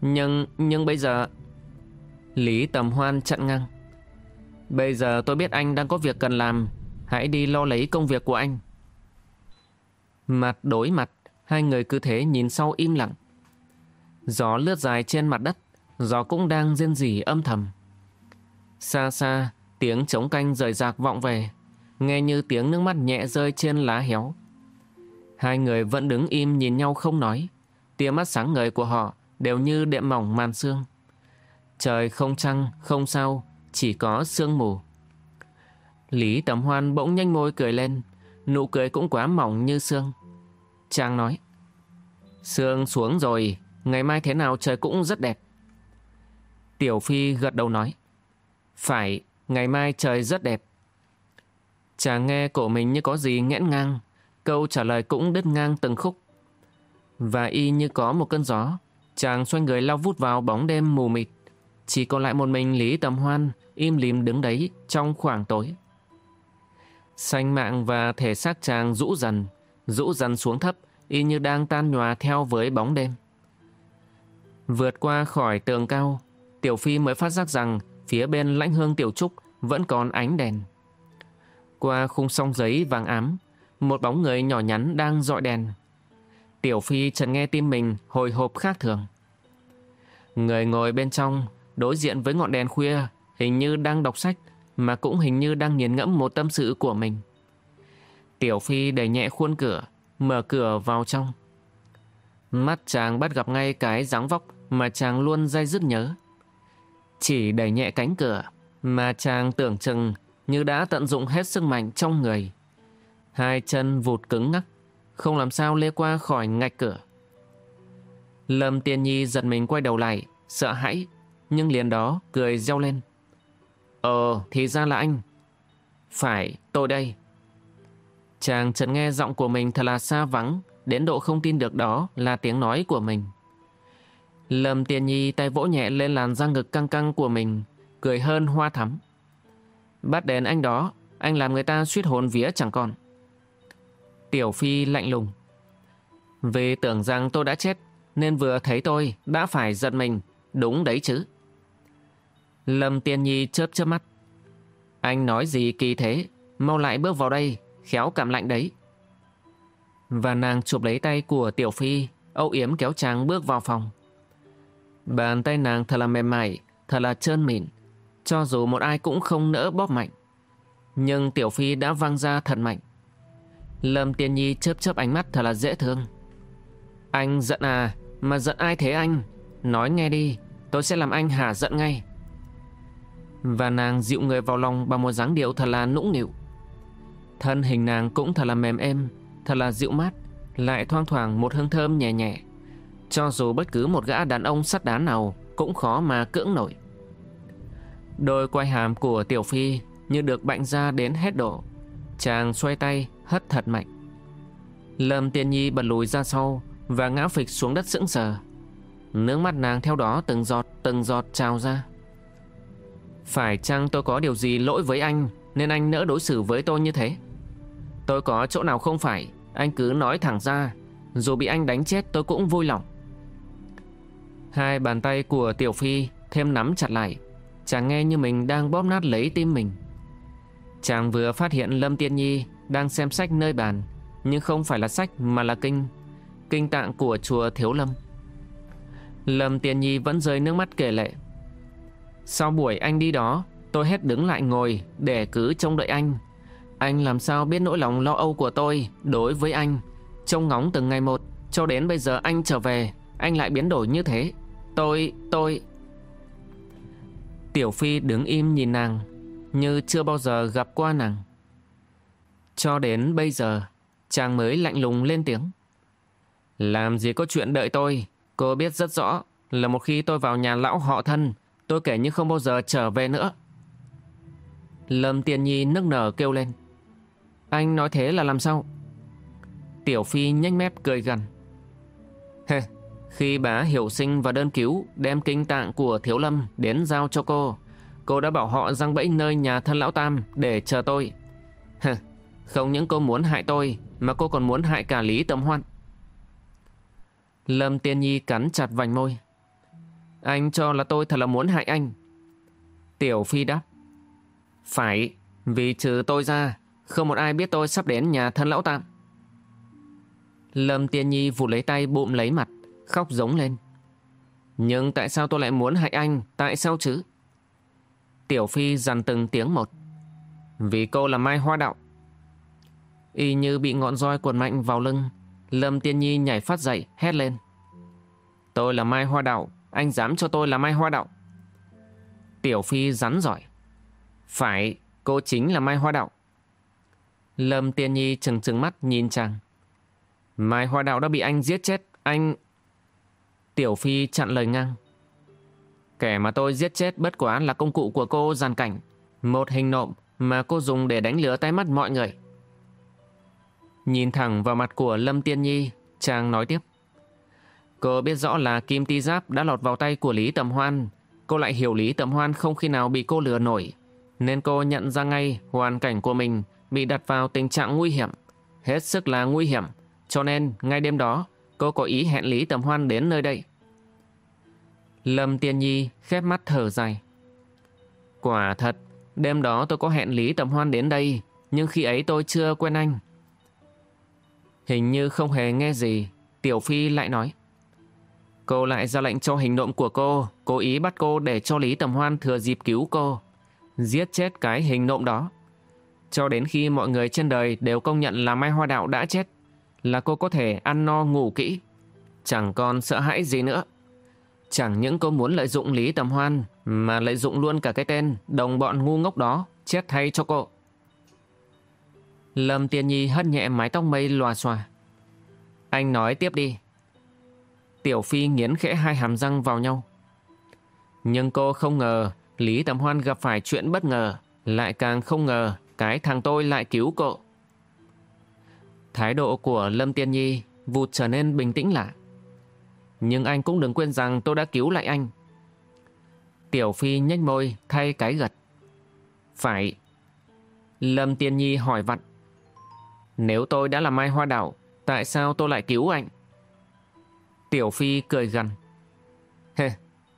Nhưng, nhưng bây giờ... Lý Tầm Hoan chặn ngang. Bây giờ tôi biết anh đang có việc cần làm. Hãy đi lo lấy công việc của anh. Mặt đối mặt, hai người cứ thế nhìn sau im lặng. Gió lướt dài trên mặt đất, gió cũng đang rên rỉ âm thầm. Xa xa, tiếng trống canh rời rạc vọng về, nghe như tiếng nước mắt nhẹ rơi trên lá héo. Hai người vẫn đứng im nhìn nhau không nói, tia mắt sáng ngời của họ đều như đệm mỏng màn sương. Trời không trăng, không sao, chỉ có sương mù. Lý Tầm Hoan bỗng nhanh môi cười lên, nụ cười cũng quá mỏng như sương. Trang nói, Sương xuống rồi, ngày mai thế nào trời cũng rất đẹp. Tiểu Phi gật đầu nói, phải, ngày mai trời rất đẹp. Chàng nghe cổ mình như có gì nghẽn ngang, câu trả lời cũng đứt ngang từng khúc. Và y như có một cơn gió, chàng xoay người lao vút vào bóng đêm mù mịt. Chỉ còn lại một mình Lý Tầm Hoan im lìm đứng đấy trong khoảng tối. Xanh mạng và thể xác chàng rũ dần, rũ dần xuống thấp, y như đang tan nhòa theo với bóng đêm. Vượt qua khỏi tường cao, Tiểu Phi mới phát giác rằng phía bên lãnh hương Tiểu Trúc vẫn còn ánh đèn. Qua khung song giấy vàng ám, một bóng người nhỏ nhắn đang dọi đèn. Tiểu Phi chợt nghe tim mình hồi hộp khác thường. Người ngồi bên trong, đối diện với ngọn đèn khuya, hình như đang đọc sách, mà cũng hình như đang nghiền ngẫm một tâm sự của mình. Tiểu Phi đẩy nhẹ khuôn cửa, mở cửa vào trong. Mắt chàng bắt gặp ngay cái dáng vóc mà chàng luôn dây dứt nhớ. Chỉ đẩy nhẹ cánh cửa, mà chàng tưởng chừng như đã tận dụng hết sức mạnh trong người. Hai chân vụt cứng ngắc, không làm sao lê qua khỏi ngạch cửa. Lâm Tiên Nhi giật mình quay đầu lại, sợ hãi, nhưng liền đó cười reo lên. Ờ, thì ra là anh. Phải, tôi đây. Chàng chợt nghe giọng của mình thật là xa vắng, đến độ không tin được đó là tiếng nói của mình. Lâm Tiên Nhi tay vỗ nhẹ lên làn da ngực căng căng của mình, cười hơn hoa thắm. Bắt đến anh đó, anh làm người ta suýt hồn vía chẳng còn. Tiểu Phi lạnh lùng. Vì tưởng rằng tôi đã chết, nên vừa thấy tôi đã phải giật mình, đúng đấy chứ. Lâm Tiên Nhi chớp chớp mắt. Anh nói gì kỳ thế, mau lại bước vào đây, khéo cảm lạnh đấy. Và nàng chụp lấy tay của Tiểu Phi, âu yếm kéo chàng bước vào phòng. Bàn tay nàng thật là mềm mại, thật là trơn mịn, cho dù một ai cũng không nỡ bóp mạnh. Nhưng Tiểu Phi đã văng ra thật mạnh. Lâm Tiên Nhi chớp chớp ánh mắt thật là dễ thương. Anh giận à, mà giận ai thế anh? Nói nghe đi, tôi sẽ làm anh hả giận ngay. Và nàng dịu người vào lòng bằng một dáng điệu thật là nũng nịu. Thân hình nàng cũng thật là mềm êm, thật là dịu mát, lại thoang thoảng một hương thơm nhẹ nhẹ. Cho dù bất cứ một gã đàn ông sắt đá nào cũng khó mà cưỡng nổi. Đôi quay hàm của Tiểu Phi như được bệnh ra đến hết độ. Chàng xoay tay, hất thật mạnh. Lâm Tiên Nhi bật lùi ra sau và ngã phịch xuống đất sững sờ. Nước mắt nàng theo đó từng giọt từng giọt trào ra. Phải chăng tôi có điều gì lỗi với anh nên anh nỡ đối xử với tôi như thế? Tôi có chỗ nào không phải, anh cứ nói thẳng ra, dù bị anh đánh chết tôi cũng vui lòng. Hai bàn tay của Tiểu Phi thêm nắm chặt lại, chàng nghe như mình đang bóp nát lấy tim mình. Chàng vừa phát hiện Lâm Tiên Nhi đang xem sách nơi bàn, nhưng không phải là sách mà là kinh, kinh tạng của chùa Thiếu Lâm. Lâm Tiên Nhi vẫn rơi nước mắt kể lệ. Sau buổi anh đi đó, tôi hết đứng lại ngồi để cứ trông đợi anh. Anh làm sao biết nỗi lòng lo âu của tôi đối với anh. Trông ngóng từng ngày một, cho đến bây giờ anh trở về, anh lại biến đổi như thế. Tôi, tôi... Tiểu Phi đứng im nhìn nàng, như chưa bao giờ gặp qua nàng. Cho đến bây giờ, chàng mới lạnh lùng lên tiếng. Làm gì có chuyện đợi tôi, cô biết rất rõ là một khi tôi vào nhà lão họ thân, tôi kể như không bao giờ trở về nữa. Lâm Tiên Nhi nức nở kêu lên. Anh nói thế là làm sao? Tiểu Phi nhanh mép cười gần. Hê, khi bá hiểu sinh và đơn cứu đem kinh tạng của Thiếu Lâm đến giao cho cô, cô đã bảo họ răng bẫy nơi nhà thân lão Tam để chờ tôi. Không những cô muốn hại tôi, mà cô còn muốn hại cả Lý Tâm Hoan. Lâm Tiên Nhi cắn chặt vành môi. Anh cho là tôi thật là muốn hại anh. Tiểu Phi đáp. Phải, vì trừ tôi ra, không một ai biết tôi sắp đến nhà thân lão tạm. Lâm Tiên Nhi vụt lấy tay bụm lấy mặt, khóc giống lên. Nhưng tại sao tôi lại muốn hại anh, tại sao chứ? Tiểu Phi dằn từng tiếng một. Vì cô là Mai Hoa Đạo. Y như bị ngọn roi cuộn mạnh vào lưng, Lâm Tiên Nhi nhảy phát dậy, hét lên. Tôi là Mai Hoa Đạo, anh dám cho tôi là Mai Hoa Đạo. Tiểu Phi rắn giỏi. Phải, cô chính là Mai Hoa Đạo. Lâm Tiên Nhi trừng trừng mắt nhìn chàng. Mai Hoa Đạo đã bị anh giết chết, anh... Tiểu Phi chặn lời ngang. Kẻ mà tôi giết chết bất quá là công cụ của cô giàn cảnh. Một hình nộm mà cô dùng để đánh lửa tay mắt mọi người. Nhìn thẳng vào mặt của Lâm Tiên Nhi, chàng nói tiếp. Cô biết rõ là Kim Ti Giáp đã lọt vào tay của Lý Tầm Hoan. Cô lại hiểu Lý Tầm Hoan không khi nào bị cô lừa nổi. Nên cô nhận ra ngay hoàn cảnh của mình bị đặt vào tình trạng nguy hiểm. Hết sức là nguy hiểm. Cho nên ngay đêm đó cô có ý hẹn Lý Tầm Hoan đến nơi đây. Lâm Tiên Nhi khép mắt thở dài. Quả thật, đêm đó tôi có hẹn Lý Tầm Hoan đến đây, nhưng khi ấy tôi chưa quen anh. Hình như không hề nghe gì, Tiểu Phi lại nói. Cô lại ra lệnh cho hình nộm của cô, cố ý bắt cô để cho Lý Tầm Hoan thừa dịp cứu cô. Giết chết cái hình nộm đó. Cho đến khi mọi người trên đời đều công nhận là Mai Hoa Đạo đã chết, là cô có thể ăn no ngủ kỹ. Chẳng còn sợ hãi gì nữa. Chẳng những cô muốn lợi dụng Lý Tầm Hoan, mà lợi dụng luôn cả cái tên đồng bọn ngu ngốc đó, chết thay cho cô. Lâm Tiên Nhi hất nhẹ mái tóc mây lòa xòa. Anh nói tiếp đi. Tiểu Phi nghiến khẽ hai hàm răng vào nhau. Nhưng cô không ngờ Lý Tầm Hoan gặp phải chuyện bất ngờ, lại càng không ngờ cái thằng tôi lại cứu cô. Thái độ của Lâm Tiên Nhi vụt trở nên bình tĩnh lạ. Nhưng anh cũng đừng quên rằng tôi đã cứu lại anh. Tiểu Phi nhếch môi thay cái gật. Phải. Lâm Tiên Nhi hỏi vặn. Nếu tôi đã là Mai Hoa Đảo, tại sao tôi lại cứu anh? Tiểu Phi cười gằn. Hê,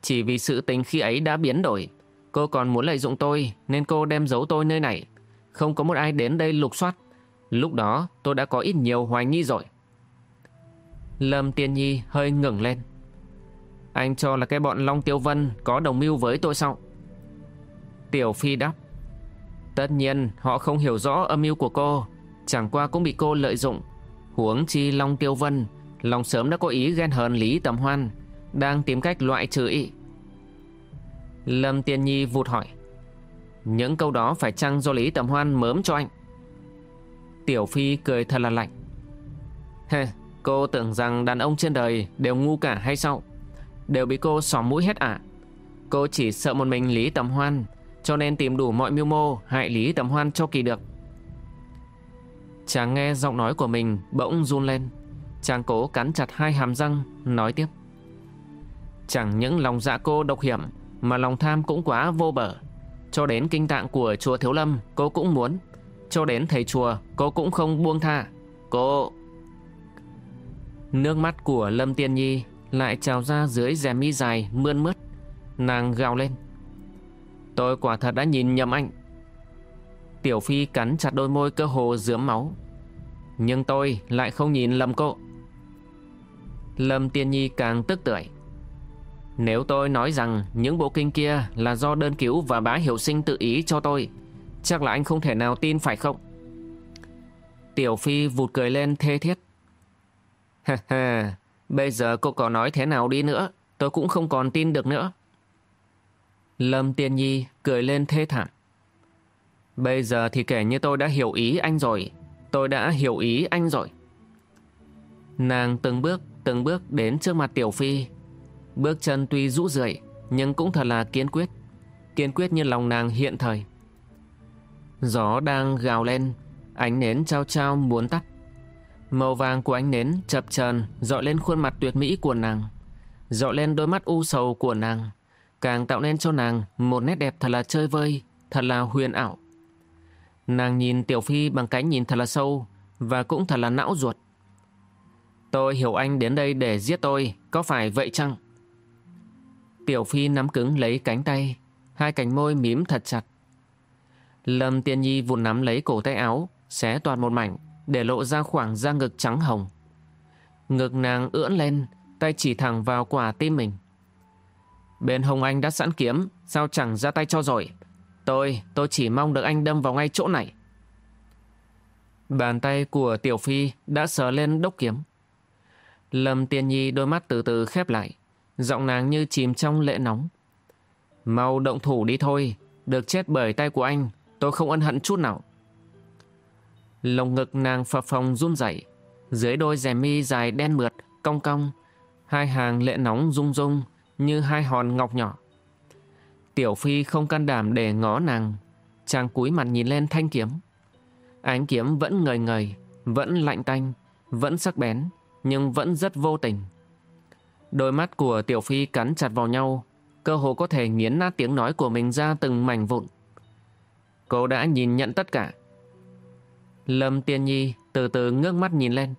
chỉ vì sự tình khi ấy đã biến đổi. Cô còn muốn lợi dụng tôi nên cô đem giấu tôi nơi này. Không có một ai đến đây lục soát. Lúc đó tôi đã có ít nhiều hoài nghi rồi. Lâm Tiên Nhi hơi ngừng lên. Anh cho là cái bọn Long Tiêu Vân có đồng mưu với tôi sao? Tiểu Phi đáp. Tất nhiên họ không hiểu rõ âm mưu của cô. Chẳng qua cũng bị cô lợi dụng. Huống chi Long Tiêu Vân, lòng sớm đã có ý ghen hờn Lý Tầm Hoan, đang tìm cách loại trừ ý. Lâm Tiên Nhi vụt hỏi. Những câu đó phải chăng do Lý Tầm Hoan mớm cho anh? Tiểu Phi cười thật là lạnh. Hê, cô tưởng rằng đàn ông trên đời đều ngu cả hay sao? Đều bị cô xỏ mũi hết à? Cô chỉ sợ một mình Lý Tầm Hoan, cho nên tìm đủ mọi mưu mô hại Lý Tầm Hoan cho kỳ được. Chàng nghe giọng nói của mình bỗng run lên. Chàng cố cắn chặt hai hàm răng, nói tiếp. Chẳng những lòng dạ cô độc hiểm, mà lòng tham cũng quá vô bờ. Cho đến kinh tạng của chùa Thiếu Lâm, cô cũng muốn. Cho đến thầy chùa, cô cũng không buông tha. Cô... Nước mắt của Lâm Tiên Nhi lại trào ra dưới rèm mi dài mươn mướt. Nàng gào lên. Tôi quả thật đã nhìn nhầm anh. Tiểu Phi cắn chặt đôi môi cơ hồ dướm máu. Nhưng tôi lại không nhìn lầm cô. Lâm Tiên Nhi càng tức tưởi. Nếu tôi nói rằng những bộ kinh kia là do đơn cứu và bá hiểu sinh tự ý cho tôi, chắc là anh không thể nào tin phải không? Tiểu Phi vụt cười lên thê thiết. Ha ha, bây giờ cô có nói thế nào đi nữa, tôi cũng không còn tin được nữa. Lâm Tiên Nhi cười lên thê thảm. Bây giờ thì kể như tôi đã hiểu ý anh rồi, tôi đã hiểu ý anh rồi. Nàng từng bước, từng bước đến trước mặt Tiểu Phi, Bước chân tuy rũ rượi Nhưng cũng thật là kiên quyết Kiên quyết như lòng nàng hiện thời Gió đang gào lên Ánh nến trao trao muốn tắt. Màu vàng của ánh nến chập chờn dọi lên khuôn mặt tuyệt mỹ của nàng. Dọi lên đôi mắt u sầu của nàng. Càng tạo nên cho nàng Một nét đẹp thật là chơi vơi Thật là huyền ảo. Nàng nhìn Tiểu Phi bằng cái nhìn thật là sâu Và cũng thật là não ruột. Tôi hiểu anh đến đây để giết tôi Có phải vậy chăng? Tiểu Phi nắm cứng lấy cánh tay, hai cánh môi mím thật chặt. Lâm Tiên Nhi vụn nắm lấy cổ tay áo, xé toàn một mảnh, để lộ ra khoảng da ngực trắng hồng. Ngực nàng ưỡn lên, tay chỉ thẳng vào quả tim mình. Bên hồng anh đã sẵn kiếm, sao chẳng ra tay cho rồi. Tôi, tôi chỉ mong được anh đâm vào ngay chỗ này. Bàn tay của Tiểu Phi đã sờ lên đốc kiếm. Lâm Tiên Nhi đôi mắt từ từ khép lại. Giọng nàng như chìm trong lệ nóng. Mau động thủ đi thôi, được chết bởi tay của anh, tôi không ân hận chút nào. Lồng ngực nàng phập phồng run rẩy, dưới đôi rèm mi dài đen mượt, cong cong, hai hàng lệ nóng rung rung như hai hòn ngọc nhỏ. Tiểu Phi không can đảm để ngó nàng, chàng cúi mặt nhìn lên thanh kiếm. Ánh kiếm vẫn ngời ngời, vẫn lạnh tanh, vẫn sắc bén, nhưng vẫn rất vô tình. Đôi mắt của Tiểu Phi cắn chặt vào nhau, cơ hồ có thể nghiến nát tiếng nói của mình ra từng mảnh vụn. Cô đã nhìn nhận tất cả. Lâm Tiên Nhi từ từ ngước mắt nhìn lên.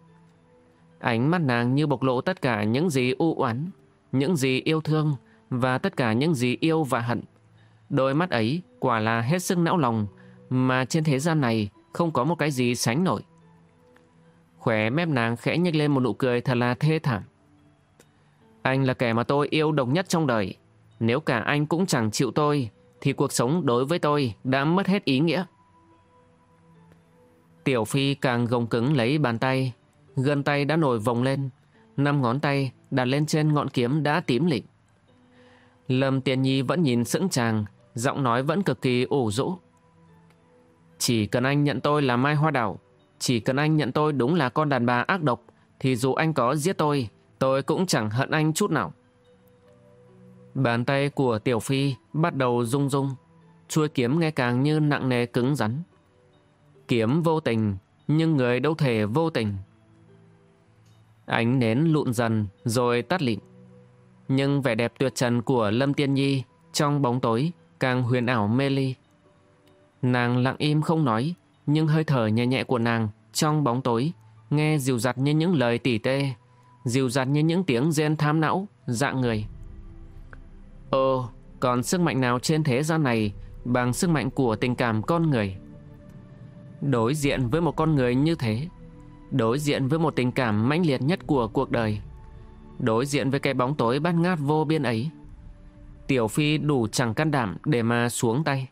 Ánh mắt nàng như bộc lộ tất cả những gì u oán, những gì yêu thương và tất cả những gì yêu và hận. Đôi mắt ấy quả là hết sức não lòng mà trên thế gian này không có một cái gì sánh nổi. Khỏe mép nàng khẽ nhếch lên một nụ cười thật là thê thảm. Anh là kẻ mà tôi yêu độc nhất trong đời. Nếu cả anh cũng chẳng chịu tôi, thì cuộc sống đối với tôi đã mất hết ý nghĩa. Tiểu Phi càng gồng cứng lấy bàn tay, gân tay đã nổi vòng lên, năm ngón tay đặt lên trên ngọn kiếm đã tím lịnh. Lâm Tiền Nhi vẫn nhìn sững chàng, giọng nói vẫn cực kỳ ủ rũ. Chỉ cần anh nhận tôi là Mai Hoa Đảo, chỉ cần anh nhận tôi đúng là con đàn bà ác độc, thì dù anh có giết tôi, Tôi cũng chẳng hận anh chút nào. Bàn tay của Tiểu Phi bắt đầu rung rung, chuôi kiếm nghe càng như nặng nề cứng rắn. Kiếm vô tình, nhưng người đâu thể vô tình. Ánh nến lụn dần rồi tắt lịm. Nhưng vẻ đẹp tuyệt trần của Lâm Tiên Nhi trong bóng tối càng huyền ảo mê ly. Nàng lặng im không nói, nhưng hơi thở nhẹ nhẹ của nàng trong bóng tối nghe dịu dặt như những lời tỉ tê, dịu dặt như những tiếng rên tham não, dạng người. Ồ, còn sức mạnh nào trên thế gian này bằng sức mạnh của tình cảm con người? Đối diện với một con người như thế, đối diện với một tình cảm mãnh liệt nhất của cuộc đời, đối diện với cái bóng tối bát ngát vô biên ấy, Tiểu Phi đủ chẳng can đảm để mà xuống tay.